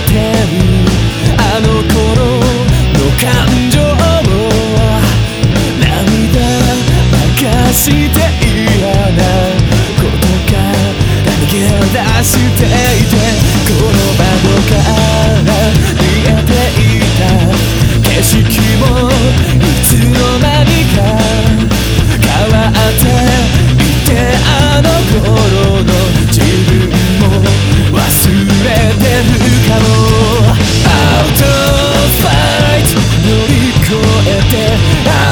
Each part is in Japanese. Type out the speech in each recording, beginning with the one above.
てる。あの頃の感情。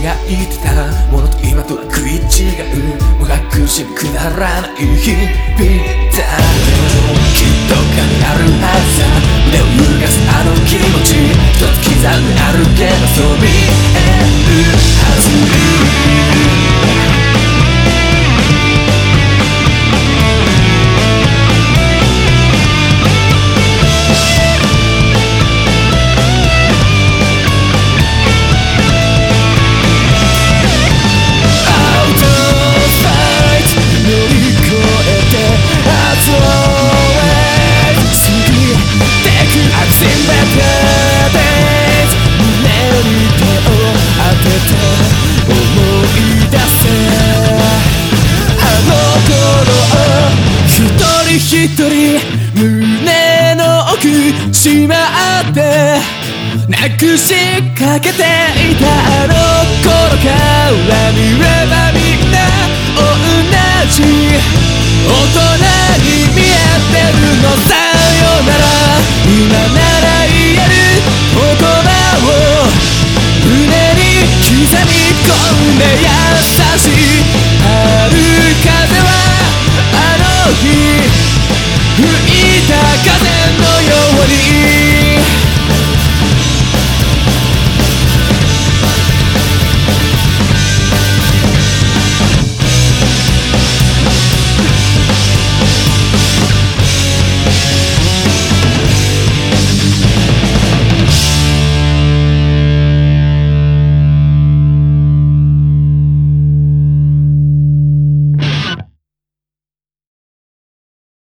輝いてたものと今とは食い違う。もがくしくならない日々。だ一人胸の奥しまってなくしかけていたあの頃から見れば見